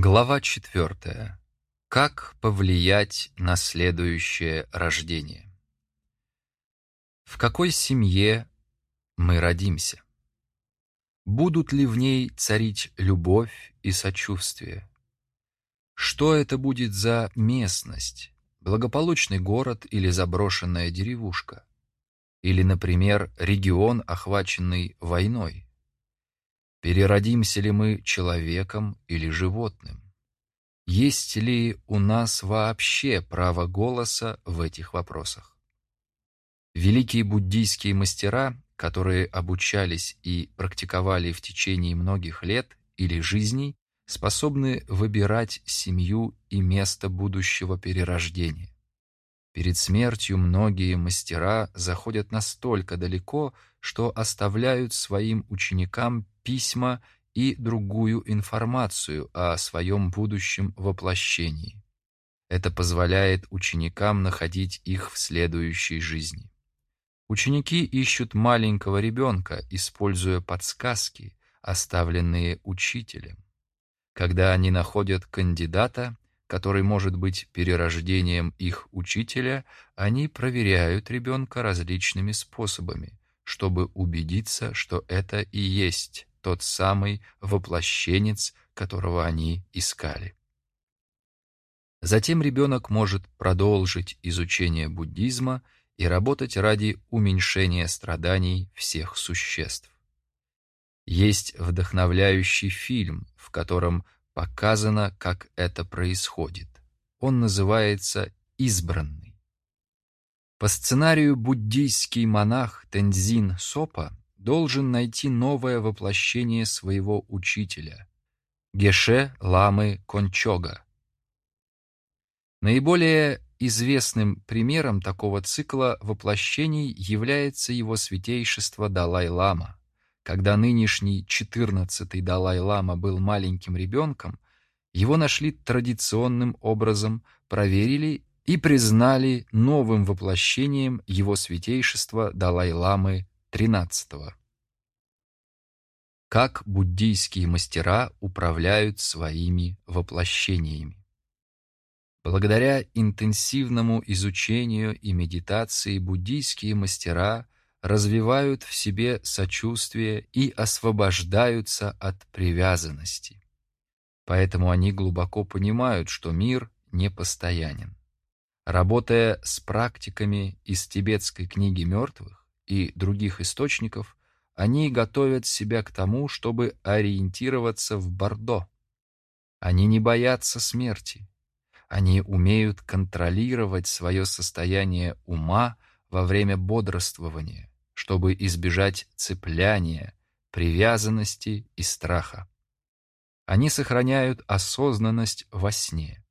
Глава четвертая. Как повлиять на следующее рождение? В какой семье мы родимся? Будут ли в ней царить любовь и сочувствие? Что это будет за местность? Благополучный город или заброшенная деревушка? Или, например, регион, охваченный войной? Переродимся ли мы человеком или животным? Есть ли у нас вообще право голоса в этих вопросах? Великие буддийские мастера, которые обучались и практиковали в течение многих лет или жизней, способны выбирать семью и место будущего перерождения. Перед смертью многие мастера заходят настолько далеко, что оставляют своим ученикам письма и другую информацию о своем будущем воплощении. Это позволяет ученикам находить их в следующей жизни. Ученики ищут маленького ребенка, используя подсказки, оставленные учителем. Когда они находят кандидата, который может быть перерождением их учителя, они проверяют ребенка различными способами, чтобы убедиться, что это и есть тот самый воплощенец, которого они искали. Затем ребенок может продолжить изучение буддизма и работать ради уменьшения страданий всех существ. Есть вдохновляющий фильм, в котором показано, как это происходит. Он называется «Избранный». По сценарию буддийский монах Тензин Сопа должен найти новое воплощение своего учителя – Геше Ламы Кончога. Наиболее известным примером такого цикла воплощений является его святейшество Далай-Лама. Когда нынешний 14-й Далай-Лама был маленьким ребенком, его нашли традиционным образом, проверили и признали новым воплощением его святейшества Далай-Ламы XIII. Как буддийские мастера управляют своими воплощениями. Благодаря интенсивному изучению и медитации буддийские мастера развивают в себе сочувствие и освобождаются от привязанности. Поэтому они глубоко понимают, что мир непостоянен. Работая с практиками из тибетской книги мертвых и других источников, они готовят себя к тому, чтобы ориентироваться в Бордо. Они не боятся смерти. Они умеют контролировать свое состояние ума во время бодрствования, чтобы избежать цепляния, привязанности и страха. Они сохраняют осознанность во сне.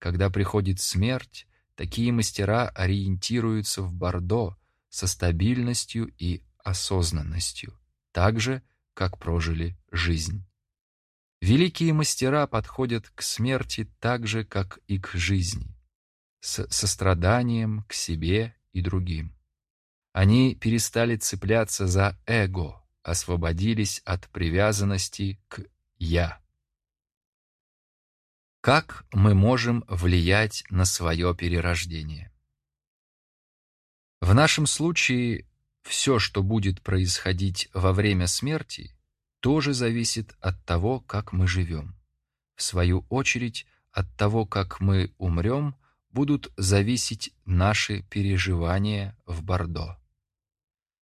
Когда приходит смерть, такие мастера ориентируются в Бордо со стабильностью и осознанностью, так же, как прожили жизнь. Великие мастера подходят к смерти так же, как и к жизни, с состраданием к себе и другим. Они перестали цепляться за эго, освободились от привязанности к «я». Как мы можем влиять на свое перерождение? В нашем случае все, что будет происходить во время смерти, тоже зависит от того, как мы живем. В свою очередь, от того, как мы умрем, будут зависеть наши переживания в Бордо.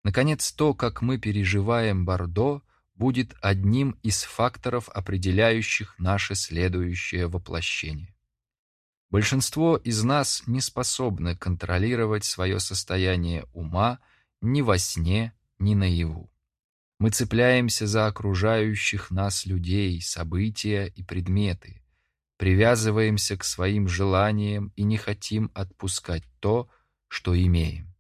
Наконец, то, как мы переживаем Бордо, будет одним из факторов, определяющих наше следующее воплощение. Большинство из нас не способны контролировать свое состояние ума ни во сне, ни наяву. Мы цепляемся за окружающих нас людей, события и предметы, привязываемся к своим желаниям и не хотим отпускать то, что имеем.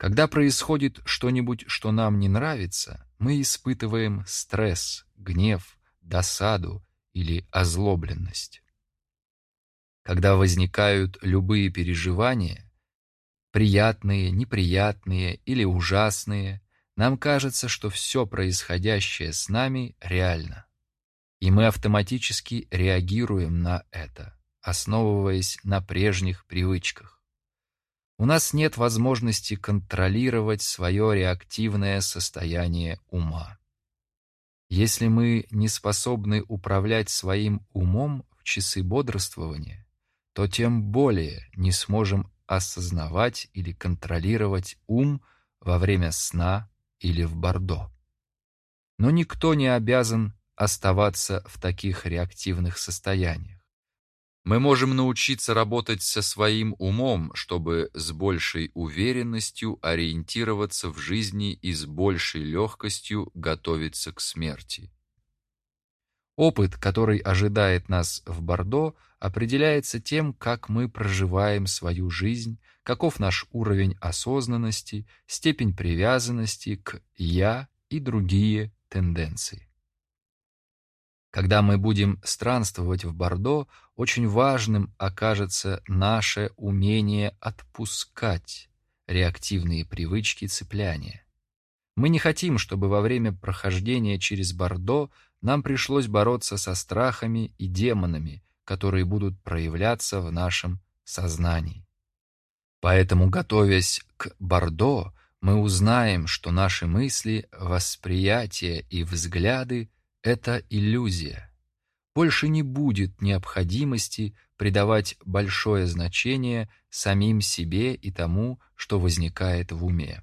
Когда происходит что-нибудь, что нам не нравится, мы испытываем стресс, гнев, досаду или озлобленность. Когда возникают любые переживания, приятные, неприятные или ужасные, нам кажется, что все происходящее с нами реально. и мы автоматически реагируем на это, основываясь на прежних привычках. У нас нет возможности контролировать свое реактивное состояние ума. Если мы не способны управлять своим умом в часы бодрствования, то тем более не сможем осознавать или контролировать ум во время сна или в бордо. Но никто не обязан оставаться в таких реактивных состояниях. Мы можем научиться работать со своим умом, чтобы с большей уверенностью ориентироваться в жизни и с большей легкостью готовиться к смерти. Опыт, который ожидает нас в Бордо, определяется тем, как мы проживаем свою жизнь, каков наш уровень осознанности, степень привязанности к «я» и другие тенденции. Когда мы будем странствовать в Бордо, очень важным окажется наше умение отпускать реактивные привычки цепляния. Мы не хотим, чтобы во время прохождения через Бордо нам пришлось бороться со страхами и демонами, которые будут проявляться в нашем сознании. Поэтому, готовясь к Бордо, мы узнаем, что наши мысли, восприятия и взгляды — это иллюзия. Больше не будет необходимости придавать большое значение самим себе и тому, что возникает в уме.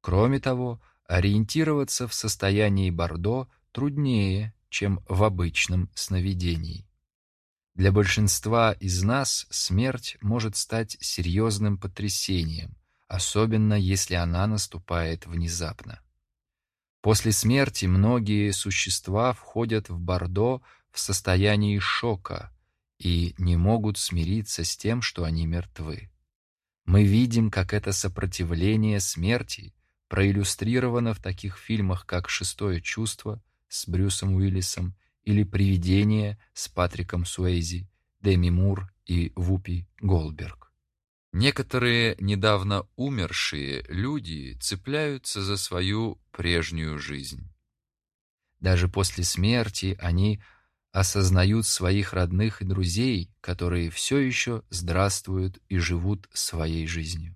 Кроме того, ориентироваться в состоянии Бордо труднее, чем в обычном сновидении. Для большинства из нас смерть может стать серьезным потрясением, особенно если она наступает внезапно. После смерти многие существа входят в Бордо в состоянии шока и не могут смириться с тем, что они мертвы. Мы видим, как это сопротивление смерти проиллюстрировано в таких фильмах, как «Шестое чувство», с Брюсом Уиллисом или «Привидение» с Патриком Суэйзи, Деми Мур и Вупи Голдберг. Некоторые недавно умершие люди цепляются за свою прежнюю жизнь. Даже после смерти они осознают своих родных и друзей, которые все еще здравствуют и живут своей жизнью.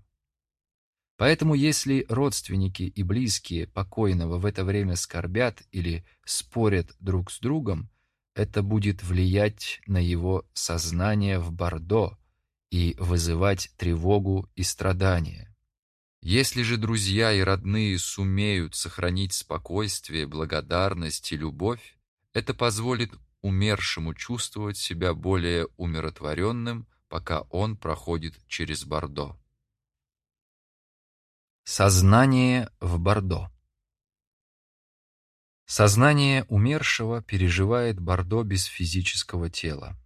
Поэтому если родственники и близкие покойного в это время скорбят или спорят друг с другом, это будет влиять на его сознание в Бордо и вызывать тревогу и страдания. Если же друзья и родные сумеют сохранить спокойствие, благодарность и любовь, это позволит умершему чувствовать себя более умиротворенным, пока он проходит через Бордо. Сознание в Бордо Сознание умершего переживает Бордо без физического тела.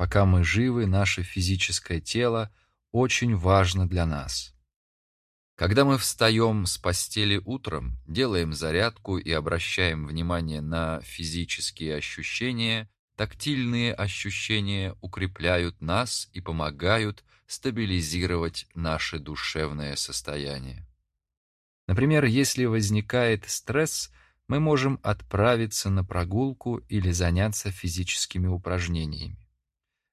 Пока мы живы, наше физическое тело очень важно для нас. Когда мы встаем с постели утром, делаем зарядку и обращаем внимание на физические ощущения, тактильные ощущения укрепляют нас и помогают стабилизировать наше душевное состояние. Например, если возникает стресс, мы можем отправиться на прогулку или заняться физическими упражнениями.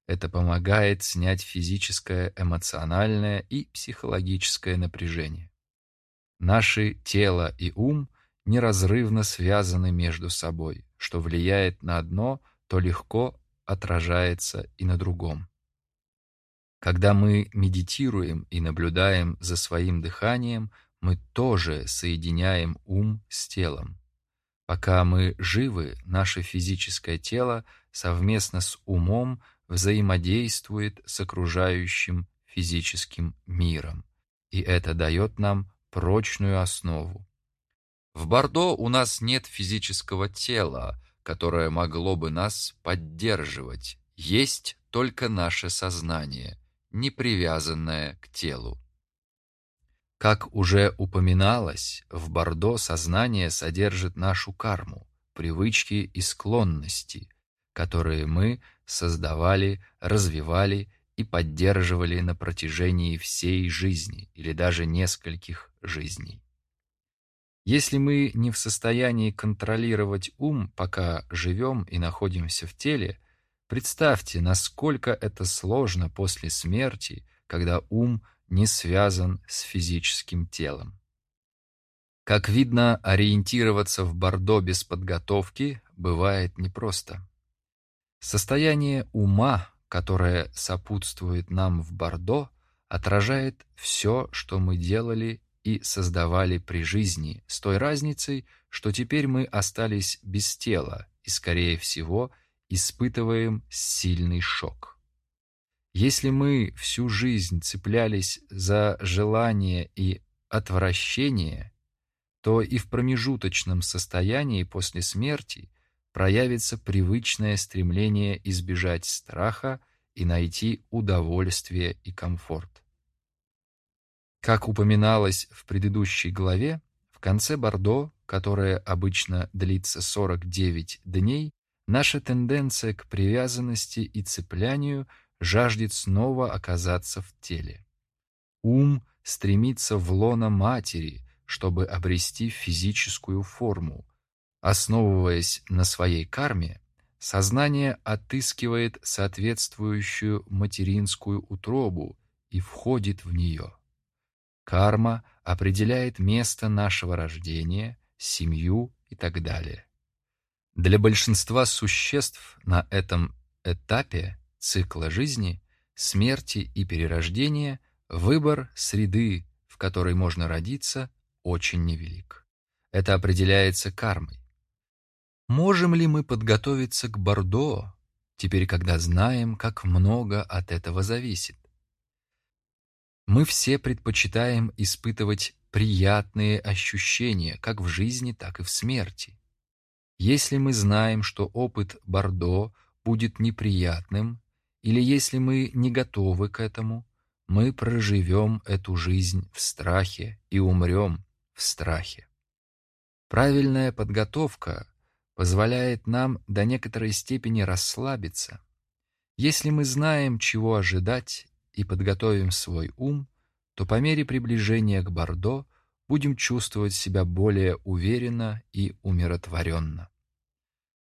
Это помогает снять физическое, эмоциональное и психологическое напряжение. Наши тело и ум неразрывно связаны между собой, что влияет на одно, то легко отражается и на другом. Когда мы медитируем и наблюдаем за своим дыханием, мы тоже соединяем ум с телом. Пока мы живы, наше физическое тело совместно с умом взаимодействует с окружающим физическим миром, и это дает нам прочную основу. В Бордо у нас нет физического тела, которое могло бы нас поддерживать. Есть только наше сознание, не привязанное к телу. Как уже упоминалось, в Бордо сознание содержит нашу карму, привычки и склонности, которые мы создавали, развивали и поддерживали на протяжении всей жизни или даже нескольких жизней. Если мы не в состоянии контролировать ум, пока живем и находимся в теле, представьте, насколько это сложно после смерти, когда ум не связан с физическим телом. Как видно, ориентироваться в Бордо без подготовки бывает непросто. Состояние ума, которое сопутствует нам в Бордо, отражает все, что мы делали и создавали при жизни, с той разницей, что теперь мы остались без тела и, скорее всего, испытываем сильный шок. Если мы всю жизнь цеплялись за желание и отвращение, то и в промежуточном состоянии после смерти проявится привычное стремление избежать страха и найти удовольствие и комфорт. Как упоминалось в предыдущей главе, в конце Бордо, которое обычно длится 49 дней, наша тенденция к привязанности и цеплянию жаждет снова оказаться в теле. Ум стремится в лоно матери, чтобы обрести физическую форму. Основываясь на своей карме, сознание отыскивает соответствующую материнскую утробу и входит в нее. Карма определяет место нашего рождения, семью и так далее. Для большинства существ на этом этапе цикла жизни, смерти и перерождения выбор среды, в которой можно родиться, очень невелик. Это определяется кармой. Можем ли мы подготовиться к Бордо, теперь когда знаем, как много от этого зависит? Мы все предпочитаем испытывать приятные ощущения как в жизни, так и в смерти. Если мы знаем, что опыт Бордо будет неприятным, или если мы не готовы к этому, мы проживем эту жизнь в страхе и умрем в страхе. Правильная подготовка позволяет нам до некоторой степени расслабиться. Если мы знаем, чего ожидать и подготовим свой ум, то по мере приближения к Бордо будем чувствовать себя более уверенно и умиротворенно.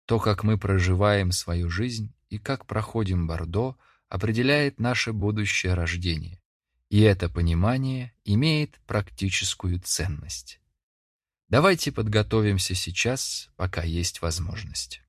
То, как мы проживаем свою жизнь и как проходим Бордо, определяет наше будущее рождение, и это понимание имеет практическую ценность. Давайте подготовимся сейчас, пока есть возможность.